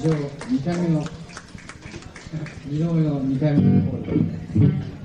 2回目の2度目の2回目の